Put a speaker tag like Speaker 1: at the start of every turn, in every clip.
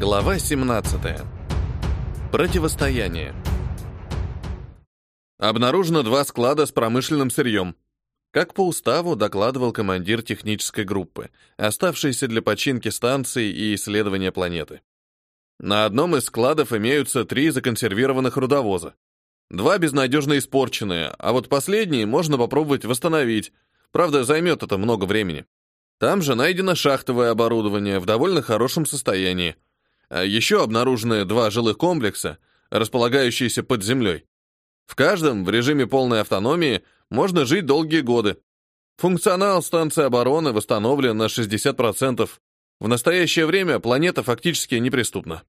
Speaker 1: Глава 17. Противостояние. Обнаружено два склада с промышленным сырьем. Как по уставу докладывал командир технической группы, оставшийся для починки станции и исследования планеты. На одном из складов имеются три законсервированных рудовоза. Два безнадежно испорченные, а вот последний можно попробовать восстановить. Правда, займет это много времени. Там же найдено шахтовое оборудование в довольно хорошем состоянии. А еще обнаружены два жилых комплекса, располагающиеся под землей. В каждом в режиме полной автономии можно жить долгие годы. Функционал станции обороны восстановлен на 60%. В настоящее время планета фактически неприступна.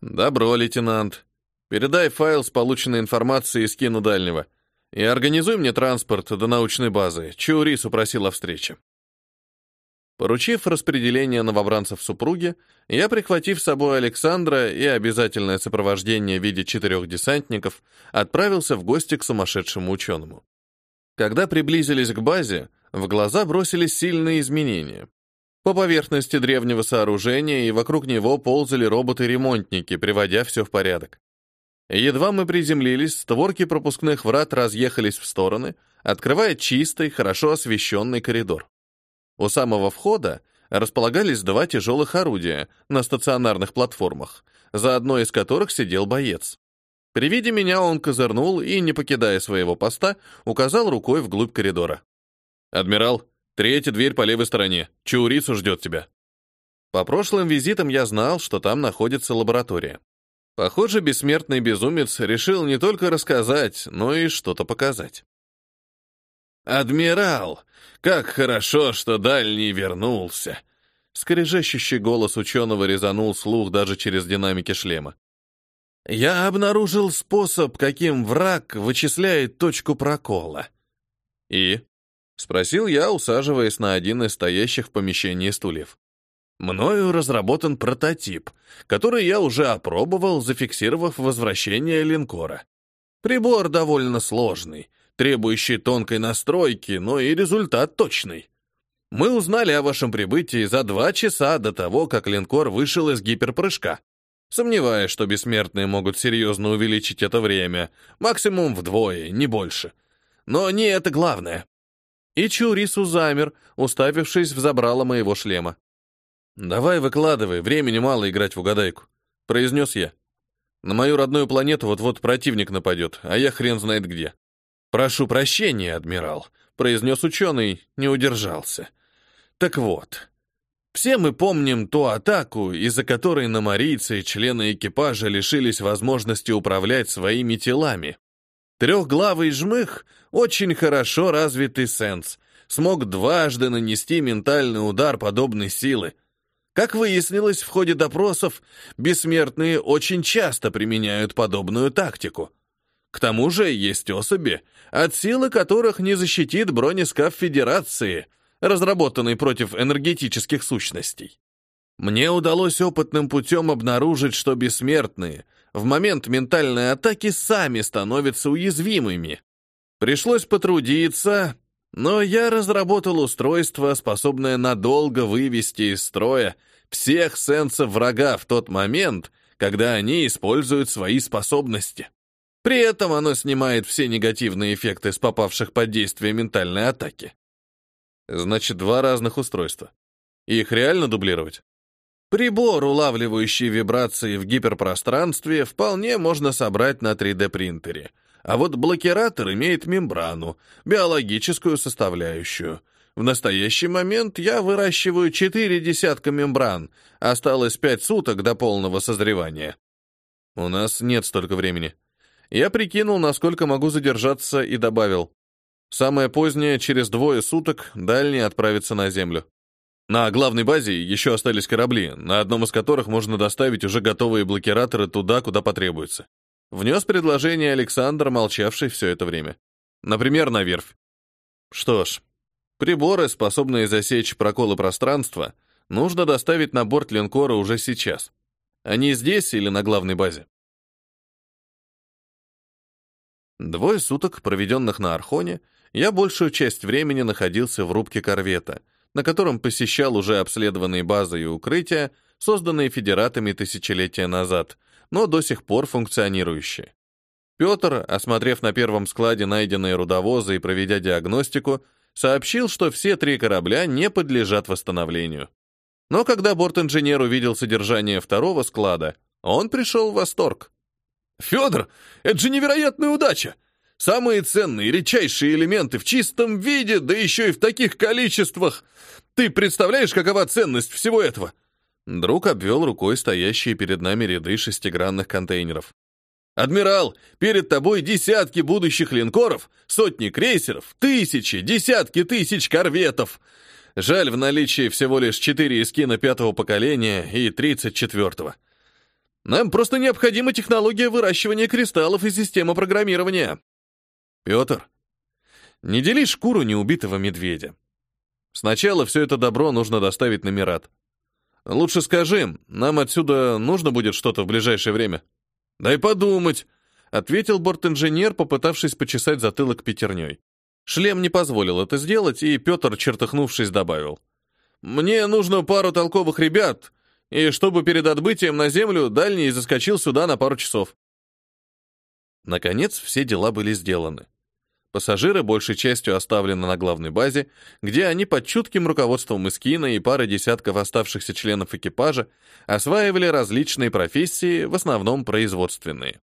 Speaker 1: Добро, лейтенант. Передай файл с полученной информацией скину дальнего. И организуй мне транспорт до научной базы. Чаурису просил о встрече. Поручив распределение новобранцев супруге, я, прихватив с собой Александра и обязательное сопровождение в виде четырех десантников, отправился в гости к сумасшедшему ученому. Когда приблизились к базе, в глаза бросились сильные изменения. По поверхности древнего сооружения и вокруг него ползали роботы-ремонтники, приводя все в порядок. Едва мы приземлились, створки пропускных врат разъехались в стороны, открывая чистый, хорошо освещенный коридор. У самого входа располагались два тяжелых орудия на стационарных платформах, за одной из которых сидел боец. При виде меня он козырнул и, не покидая своего поста, указал рукой вглубь коридора. «Адмирал, третья дверь по левой стороне. Чаурицу ждет тебя». По прошлым визитам я знал, что там находится лаборатория. Похоже, бессмертный безумец решил не только рассказать, но и что-то показать. «Адмирал, как хорошо, что Дальний вернулся!» Скрежещущий голос ученого резанул слух даже через динамики шлема. «Я обнаружил способ, каким враг вычисляет точку прокола». «И?» — спросил я, усаживаясь на один из стоящих в помещении стульев. «Мною разработан прототип, который я уже опробовал, зафиксировав возвращение линкора. Прибор довольно сложный, требующий тонкой настройки, но и результат точный. Мы узнали о вашем прибытии за два часа до того, как линкор вышел из гиперпрыжка. Сомневаюсь, что бессмертные могут серьезно увеличить это время, максимум вдвое, не больше. Но не это главное. И Чурису замер, уставившись в забрало моего шлема. «Давай выкладывай, времени мало играть в угадайку», — произнес я. «На мою родную планету вот-вот противник нападет, а я хрен знает где. «Прошу прощения, адмирал», — произнес ученый, не удержался. «Так вот, все мы помним ту атаку, из-за которой намарийцы и члены экипажа лишились возможности управлять своими телами. Трехглавый жмых — очень хорошо развитый сенс, смог дважды нанести ментальный удар подобной силы. Как выяснилось в ходе допросов, бессмертные очень часто применяют подобную тактику — к тому же есть особи, от силы которых не защитит бронескаф Федерации, разработанный против энергетических сущностей. Мне удалось опытным путем обнаружить, что бессмертные в момент ментальной атаки сами становятся уязвимыми. Пришлось потрудиться, но я разработал устройство, способное надолго вывести из строя всех сенсов врага в тот момент, когда они используют свои способности. При этом оно снимает все негативные эффекты с попавших под действие ментальной атаки. Значит, два разных устройства. Их реально дублировать? Прибор, улавливающий вибрации в гиперпространстве, вполне можно собрать на 3D-принтере. А вот блокиратор имеет мембрану, биологическую составляющую. В настоящий момент я выращиваю четыре десятка мембран. Осталось пять суток до полного созревания. У нас нет столько времени. Я прикинул, насколько могу задержаться, и добавил. Самое позднее, через двое суток, дальний отправится на Землю. На главной базе еще остались корабли, на одном из которых можно доставить уже готовые блокираторы туда, куда потребуется. Внес предложение Александр, молчавший все это время. Например, на верфь. Что ж, приборы, способные засечь проколы пространства, нужно доставить на борт линкора уже сейчас. Они здесь или на главной базе? Двое суток, проведенных на Архоне, я большую часть времени находился в рубке корвета, на котором посещал уже обследованные базы и укрытия, созданные федератами тысячелетия назад, но до сих пор функционирующие. Петр, осмотрев на первом складе найденные рудовозы и проведя диагностику, сообщил, что все три корабля не подлежат восстановлению. Но когда борт-инженер увидел содержание второго склада, он пришел в восторг.
Speaker 2: «Федор, это же невероятная удача! Самые ценные, редчайшие элементы в чистом виде, да еще и в таких количествах! Ты представляешь, какова ценность всего этого?»
Speaker 1: Друг обвел рукой стоящие перед нами ряды шестигранных контейнеров.
Speaker 2: «Адмирал, перед тобой десятки будущих линкоров, сотни крейсеров, тысячи, десятки тысяч корветов. Жаль, в наличии всего лишь четыре эскина пятого поколения и тридцать четвертого. Нам просто необходима технология выращивания кристаллов и система программирования».
Speaker 1: «Петр, не дели шкуру неубитого медведя. Сначала все это добро нужно доставить на Мират. Лучше скажи, нам отсюда нужно будет что-то в ближайшее время?»
Speaker 2: «Дай подумать», —
Speaker 1: ответил бортинженер, попытавшись почесать затылок пятерней. Шлем не позволил это сделать, и Петр, чертыхнувшись, добавил.
Speaker 2: «Мне нужно пару толковых ребят, и чтобы перед отбытием на землю дальний заскочил сюда на пару часов».
Speaker 1: Наконец, все дела были сделаны. Пассажиры большей частью оставлены на главной базе, где они под чутким руководством Искина и пары десятков оставшихся членов экипажа осваивали различные профессии, в основном производственные.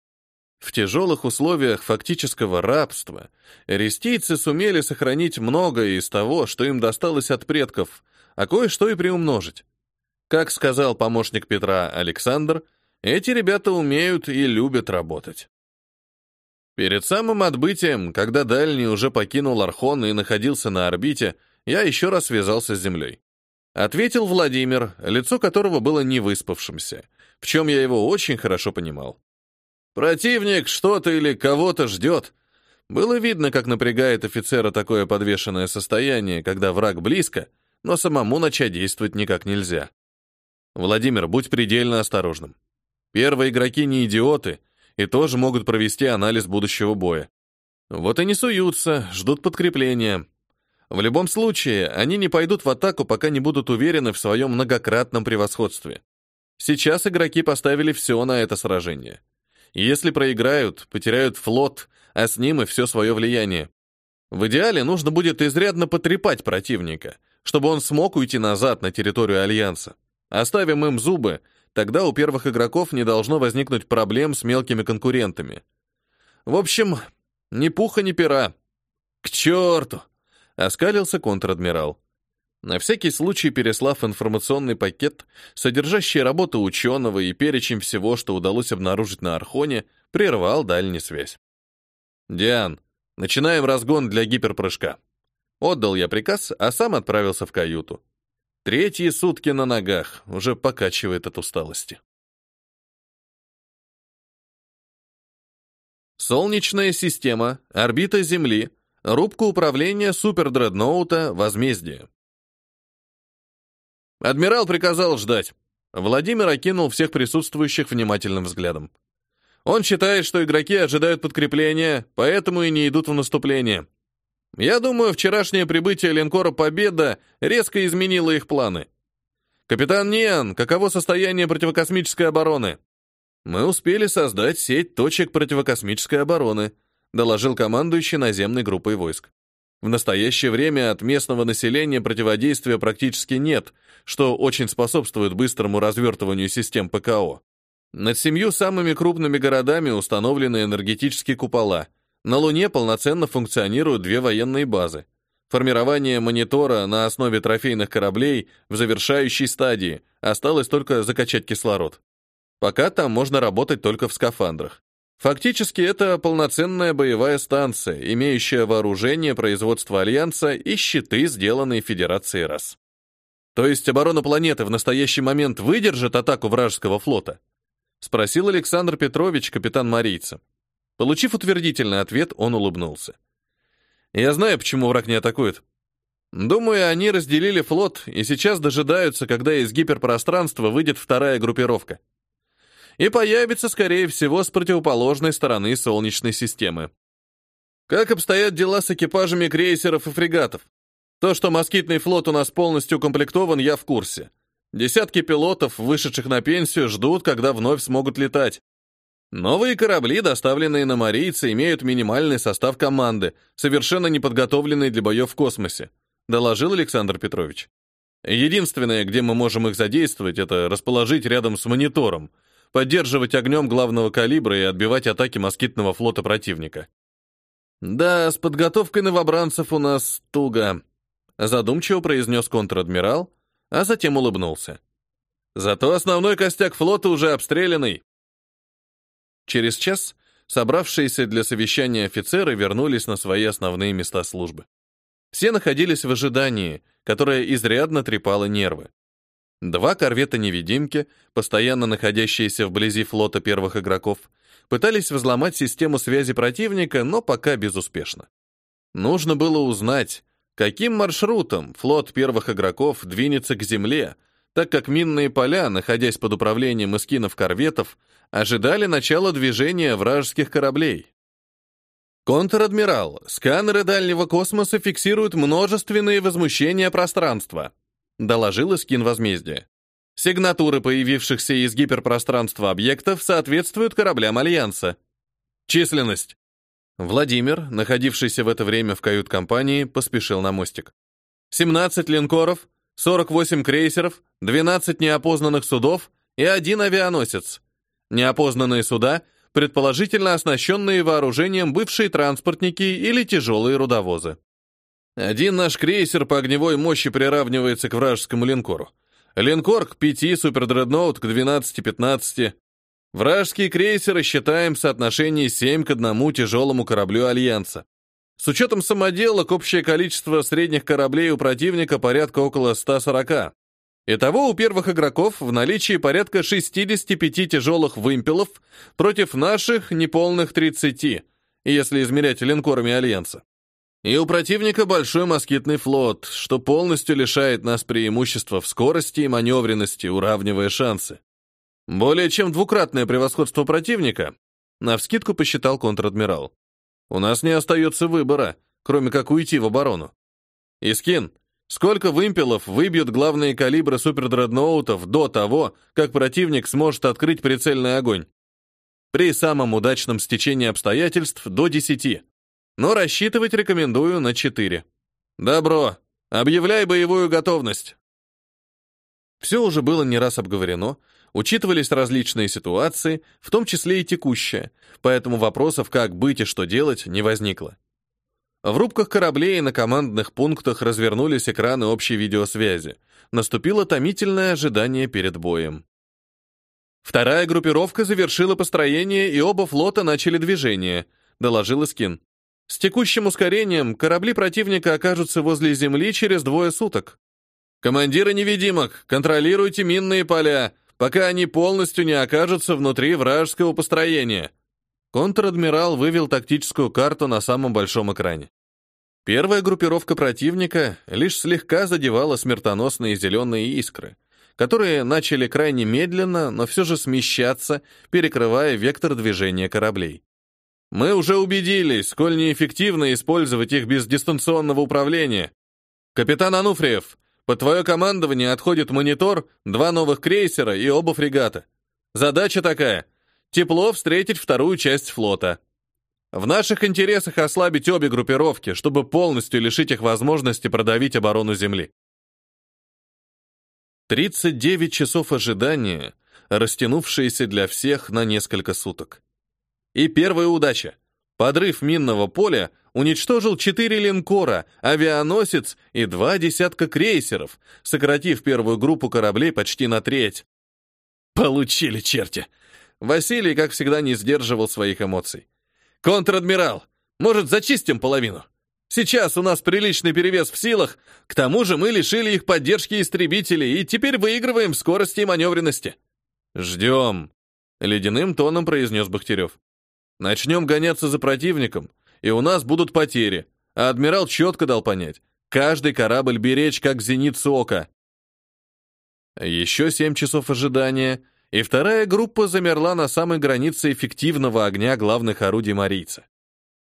Speaker 1: В тяжелых условиях фактического рабства рестийцы сумели сохранить многое из того, что им досталось от предков, а кое-что и приумножить. Как сказал помощник Петра Александр, эти ребята умеют и любят работать. Перед самым отбытием, когда Дальний уже покинул Архон и находился на орбите, я еще раз связался с Землей. Ответил Владимир, лицо которого было невыспавшимся, в чем я его очень хорошо понимал. Противник что-то или кого-то ждет. Было видно, как напрягает офицера такое подвешенное состояние, когда враг близко, но самому начать действовать никак нельзя. Владимир, будь предельно осторожным. Первые игроки не идиоты — и тоже могут провести анализ будущего боя. Вот и не суются, ждут подкрепления. В любом случае, они не пойдут в атаку, пока не будут уверены в своем многократном превосходстве. Сейчас игроки поставили все на это сражение. Если проиграют, потеряют флот, а с ним и все свое влияние. В идеале нужно будет изрядно потрепать противника, чтобы он смог уйти назад на территорию Альянса. Оставим им зубы, Тогда у первых игроков не должно возникнуть проблем с мелкими конкурентами. В общем, ни пуха, ни пера. К черту! Оскалился контр-адмирал. На всякий случай переслав информационный пакет, содержащий работу ученого и перечень всего, что удалось обнаружить на Архоне, прервал дальнюю связь. «Диан, начинаем разгон для гиперпрыжка». Отдал я приказ, а сам отправился в каюту. Третьи сутки на ногах, уже покачивает от усталости. Солнечная система, орбита Земли, рубка управления супердредноута «Возмездие». Адмирал приказал ждать. Владимир окинул всех присутствующих внимательным взглядом. Он считает, что игроки ожидают подкрепления, поэтому и не идут в наступление. Я думаю, вчерашнее прибытие линкора «Победа» резко изменило их планы. Капитан Ниан, каково состояние противокосмической обороны? Мы успели создать сеть точек противокосмической обороны, доложил командующий наземной группой войск. В настоящее время от местного населения противодействия практически нет, что очень способствует быстрому развертыванию систем ПКО. Над семью самыми крупными городами установлены энергетические купола — на Луне полноценно функционируют две военные базы. Формирование монитора на основе трофейных кораблей в завершающей стадии, осталось только закачать кислород. Пока там можно работать только в скафандрах. Фактически это полноценная боевая станция, имеющая вооружение производства Альянса и щиты, сделанные Федерацией РАС. То есть оборона планеты в настоящий момент выдержит атаку вражеского флота? Спросил Александр Петрович, капитан Марийца. Получив утвердительный ответ, он улыбнулся. «Я знаю, почему враг не атакует. Думаю, они разделили флот и сейчас дожидаются, когда из гиперпространства выйдет вторая группировка. И появится, скорее всего, с противоположной стороны Солнечной системы. Как обстоят дела с экипажами крейсеров и фрегатов? То, что москитный флот у нас полностью укомплектован, я в курсе. Десятки пилотов, вышедших на пенсию, ждут, когда вновь смогут летать. Новые корабли, доставленные на Марийцы, имеют минимальный состав команды, совершенно не подготовленный для боев в космосе, доложил Александр Петрович. Единственное, где мы можем их задействовать, это расположить рядом с монитором, поддерживать огнем главного калибра и отбивать атаки москитного флота противника. Да, с подготовкой новобранцев у нас туго, задумчиво произнес контр-адмирал, а затем улыбнулся. Зато основной костяк флота уже обстрелянный. Через час собравшиеся для совещания офицеры вернулись на свои основные места службы. Все находились в ожидании, которое изрядно трепало нервы. Два корвета-невидимки, постоянно находящиеся вблизи флота первых игроков, пытались взломать систему связи противника, но пока безуспешно. Нужно было узнать, каким маршрутом флот первых игроков двинется к земле, так как минные поля, находясь под управлением эскинов-корветов, ожидали начала движения вражеских кораблей. Контр-адмирал, сканеры дальнего космоса фиксируют множественные возмущения пространства, доложил Искин возмездия. Сигнатуры появившихся из гиперпространства объектов соответствуют кораблям Альянса. Численность. Владимир, находившийся в это время в кают-компании, поспешил на мостик. 17 линкоров, 48 крейсеров, 12 неопознанных судов и один авианосец. Неопознанные суда — предположительно оснащенные вооружением бывшие транспортники или тяжелые рудовозы. Один наш крейсер по огневой мощи приравнивается к вражескому линкору. Линкор к 5, супердредноут к 12-15. Вражеские крейсеры считаем в соотношении 7 к 1 тяжелому кораблю Альянса. С учетом самоделок общее количество средних кораблей у противника порядка около 140. Итого у первых игроков в наличии порядка 65 тяжелых вымпелов против наших неполных 30, если измерять линкорами Альянса. И у противника большой москитный флот, что полностью лишает нас преимущества в скорости и маневренности, уравнивая шансы. Более чем двукратное превосходство противника, навскидку посчитал контр-адмирал. У нас не остается выбора, кроме как уйти в оборону. Искин, Сколько вымпелов выбьют главные калибры супердредноутов до того, как противник сможет открыть прицельный огонь? При самом удачном стечении обстоятельств до 10. Но рассчитывать рекомендую на 4. Добро. Объявляй боевую готовность. Все уже было не раз обговорено, учитывались различные ситуации, в том числе и текущая, поэтому вопросов, как быть и что делать, не возникло. В рубках кораблей и на командных пунктах развернулись экраны общей видеосвязи. Наступило томительное ожидание перед боем. Вторая группировка завершила построение, и оба флота начали движение, доложил Искин. С текущим ускорением корабли противника окажутся возле Земли через двое суток. Командиры невидимок, контролируйте минные поля, пока они полностью не окажутся внутри вражеского построения. Контр-адмирал вывел тактическую карту на самом большом экране. Первая группировка противника лишь слегка задевала смертоносные зеленые искры, которые начали крайне медленно, но все же смещаться, перекрывая вектор движения кораблей. Мы уже убедились, сколь неэффективно использовать их без дистанционного управления. Капитан Ануфриев, под твое командование отходит монитор, два новых крейсера и оба фрегата. Задача такая Тепло встретить вторую часть флота. В наших интересах ослабить обе группировки, чтобы полностью лишить их возможности продавить оборону Земли. 39 часов ожидания, растянувшиеся для всех на несколько суток. И первая удача. Подрыв минного поля уничтожил четыре линкора, авианосец и два десятка крейсеров, сократив первую группу кораблей почти на треть. Получили черти! Василий, как всегда, не сдерживал своих эмоций. «Контр-адмирал, может, зачистим половину? Сейчас у нас приличный перевес в силах, к тому же мы лишили их поддержки истребителей и теперь выигрываем в скорости и маневренности». «Ждем», — ледяным тоном произнес Бахтерев. «Начнем гоняться за противником, и у нас будут потери, а адмирал четко дал понять, каждый корабль беречь, как зеницу ока». Еще семь часов ожидания, и вторая группа замерла на самой границе эффективного огня главных орудий марийца.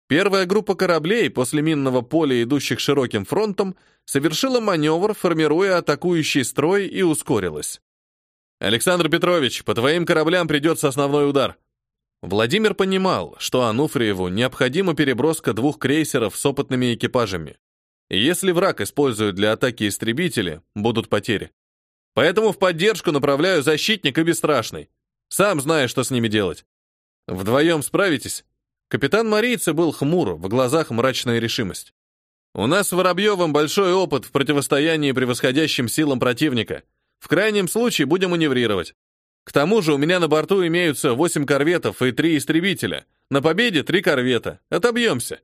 Speaker 1: Первая группа кораблей после минного поля, идущих широким фронтом, совершила маневр, формируя атакующий строй и ускорилась. «Александр Петрович, по твоим кораблям придется основной удар». Владимир понимал, что Ануфриеву необходима переброска двух крейсеров с опытными экипажами. Если враг использует для атаки истребители, будут потери. Поэтому в поддержку направляю защитник и бесстрашный. Сам знаешь, что с ними делать. Вдвоем справитесь?» Капитан Марийца был хмур, в глазах мрачная решимость. «У нас с Воробьевым большой опыт в противостоянии превосходящим силам противника. В крайнем случае будем маневрировать. К тому же у меня на борту имеются 8 корветов и 3 истребителя. На победе 3 корвета. Отобьемся.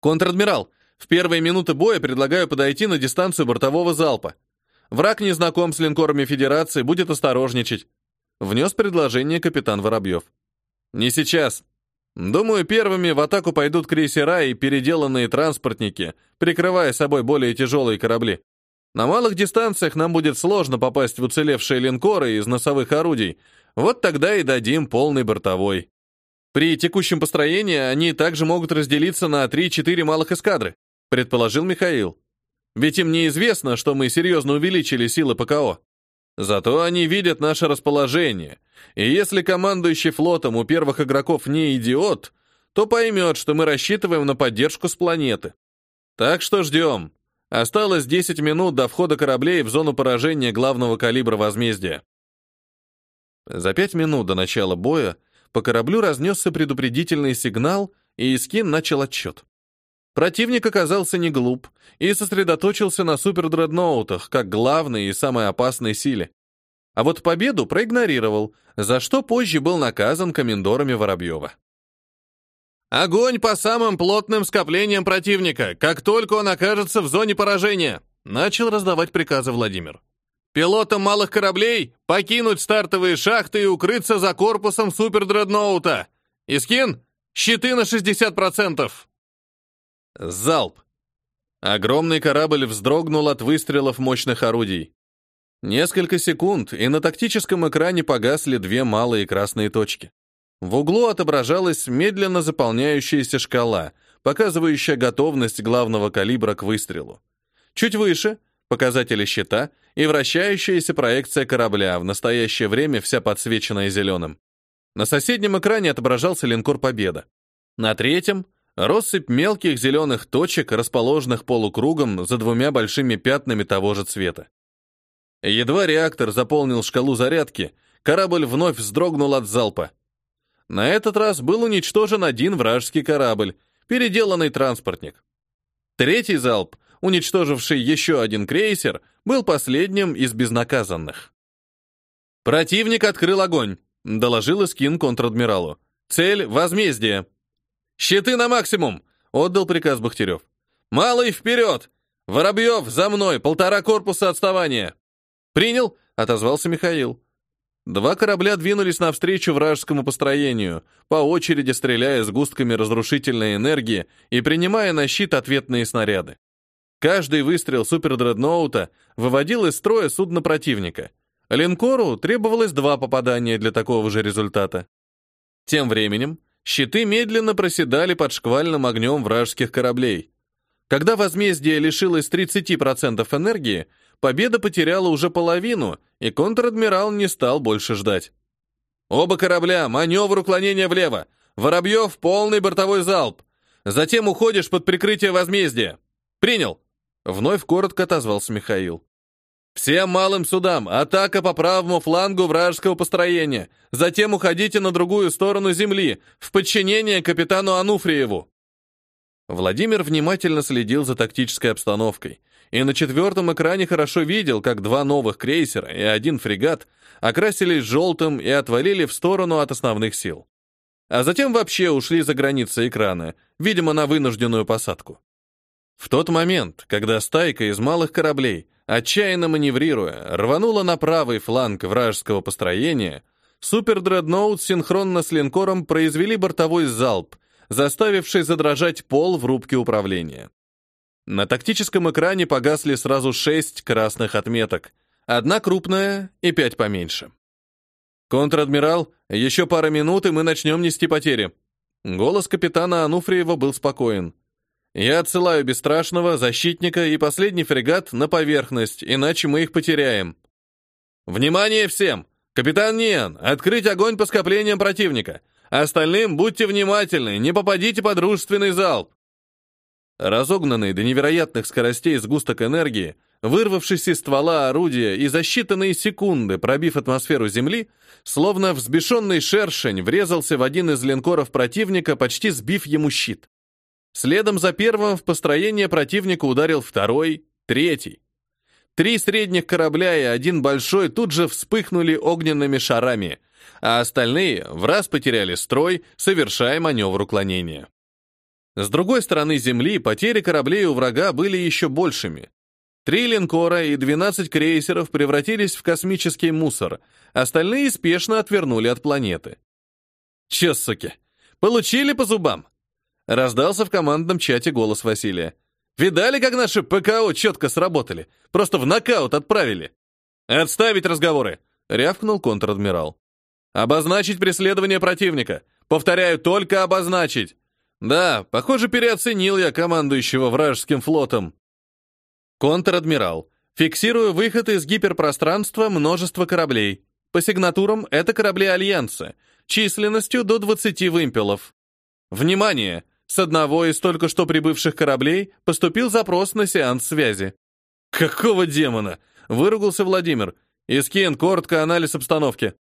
Speaker 1: Контр-адмирал, в первые минуты боя предлагаю подойти на дистанцию бортового залпа. Враг не знаком с линкорами Федерации, будет осторожничать. Внес предложение капитан Воробьев. Не сейчас. Думаю, первыми в атаку пойдут крейсера и переделанные транспортники, прикрывая собой более тяжелые корабли. На малых дистанциях нам будет сложно попасть в уцелевшие линкоры из носовых орудий. Вот тогда и дадим полный бортовой. При текущем построении они также могут разделиться на 3-4 малых эскадры, предположил Михаил. Ведь им неизвестно, что мы серьезно увеличили силы ПКО. Зато они видят наше расположение, и если командующий флотом у первых игроков не идиот, то поймет, что мы рассчитываем на поддержку с планеты. Так что ждем. Осталось 10 минут до входа кораблей в зону поражения главного калибра возмездия. За пять минут до начала боя по кораблю разнесся предупредительный сигнал, и Искин начал отчет. Противник оказался не глуп и сосредоточился на супердредноутах как главной и самой опасной силе. А вот победу проигнорировал, за что позже был наказан комендорами Воробьева. «Огонь по самым плотным скоплениям противника, как только он окажется в зоне поражения!» начал раздавать приказы Владимир. «Пилотам малых кораблей покинуть стартовые шахты и укрыться за корпусом супердредноута! Искин, щиты на 60%!» Залп. Огромный корабль вздрогнул от выстрелов мощных орудий. Несколько секунд, и на тактическом экране погасли две малые красные точки. В углу отображалась медленно заполняющаяся шкала, показывающая готовность главного калибра к выстрелу. Чуть выше — показатели щита и вращающаяся проекция корабля, в настоящее время вся подсвеченная зеленым. На соседнем экране отображался линкор «Победа». На третьем — россыпь мелких зеленых точек, расположенных полукругом за двумя большими пятнами того же цвета. Едва реактор заполнил шкалу зарядки, корабль вновь вздрогнул от залпа. На этот раз был уничтожен один вражеский корабль, переделанный транспортник. Третий залп, уничтоживший еще один крейсер, был последним из безнаказанных. «Противник открыл огонь», — доложил Искин контр-адмиралу. «Цель — возмездие». «Щиты на максимум!» — отдал приказ Бахтерев. «Малый вперед! Воробьев, за мной! Полтора корпуса отставания!» «Принял!» — отозвался Михаил. Два корабля двинулись навстречу вражескому построению, по очереди стреляя с густками разрушительной энергии и принимая на щит ответные снаряды. Каждый выстрел супердредноута выводил из строя судно противника. Линкору требовалось два попадания для такого же результата. Тем временем щиты медленно проседали под шквальным огнем вражеских кораблей. Когда возмездие лишилось 30% энергии, победа потеряла уже половину, и контр-адмирал не стал больше ждать. «Оба корабля, маневр уклонения влево! Воробьев, полный бортовой залп! Затем уходишь под прикрытие возмездия! Принял!» Вновь коротко отозвался Михаил. «Всем малым судам! Атака по правому флангу вражеского построения! Затем уходите на другую сторону земли, в подчинение капитану Ануфриеву!» Владимир внимательно следил за тактической обстановкой, и на четвертом экране хорошо видел, как два новых крейсера и один фрегат окрасились желтым и отвалили в сторону от основных сил. А затем вообще ушли за границы экрана, видимо, на вынужденную посадку. В тот момент, когда стайка из малых кораблей, отчаянно маневрируя, рванула на правый фланг вражеского построения, супердредноут синхронно с линкором произвели бортовой залп, заставивший задрожать пол в рубке управления. На тактическом экране погасли сразу шесть красных отметок, одна крупная и пять поменьше. «Контр-адмирал, еще пара минут, и мы начнем нести потери». Голос капитана Ануфриева был спокоен. «Я отсылаю Бесстрашного, Защитника и последний фрегат на поверхность, иначе мы их потеряем». «Внимание всем! Капитан Ниан, открыть огонь по скоплениям противника! Остальным будьте внимательны, не попадите под дружественный залп!» Разогнанный до невероятных скоростей сгусток энергии, вырвавшись из ствола орудия и за считанные секунды пробив атмосферу Земли, словно взбешенный шершень врезался в один из линкоров противника, почти сбив ему щит. Следом за первым в построение противника ударил второй, третий. Три средних корабля и один большой тут же вспыхнули огненными шарами, а остальные в раз потеряли строй, совершая маневр уклонения. С другой стороны Земли потери кораблей у врага были еще большими. Три линкора и 12 крейсеров превратились в космический мусор, остальные спешно отвернули от планеты. «Че, суки, получили по зубам?» Раздался в командном чате голос Василия. «Видали, как наши ПКО четко сработали? Просто в нокаут отправили!» «Отставить разговоры!» — рявкнул контр-адмирал. «Обозначить преследование противника. Повторяю, только обозначить. Да, похоже, переоценил я командующего вражеским флотом. Контр-адмирал. Фиксирую выход из гиперпространства множества кораблей. По сигнатурам это корабли Альянса, численностью до 20 вымпелов. Внимание! С одного из только что прибывших кораблей поступил запрос на сеанс связи. «Какого демона?» — выругался Владимир. «Искин, коротко анализ обстановки».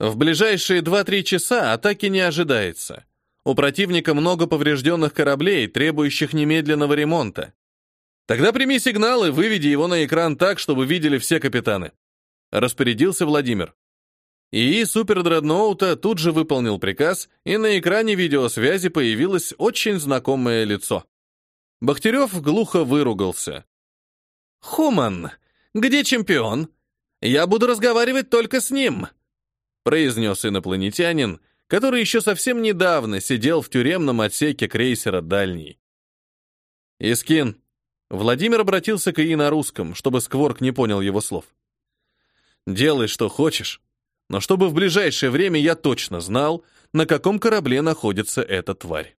Speaker 1: В ближайшие 2-3 часа атаки не ожидается. У противника много поврежденных кораблей, требующих немедленного ремонта. Тогда прими сигнал и выведи его на экран так, чтобы видели все капитаны. Распорядился Владимир. ИИ супердредноута тут же выполнил приказ, и на экране видеосвязи появилось очень знакомое лицо. Бахтерев глухо выругался. «Хуман, где чемпион? Я буду разговаривать только с ним», произнес инопланетянин, который еще совсем недавно сидел в тюремном отсеке крейсера «Дальний». «Искин». Владимир обратился к ИИ на русском, чтобы Скворк не понял его слов. «Делай, что хочешь, но чтобы в ближайшее время я точно знал, на каком корабле находится эта тварь».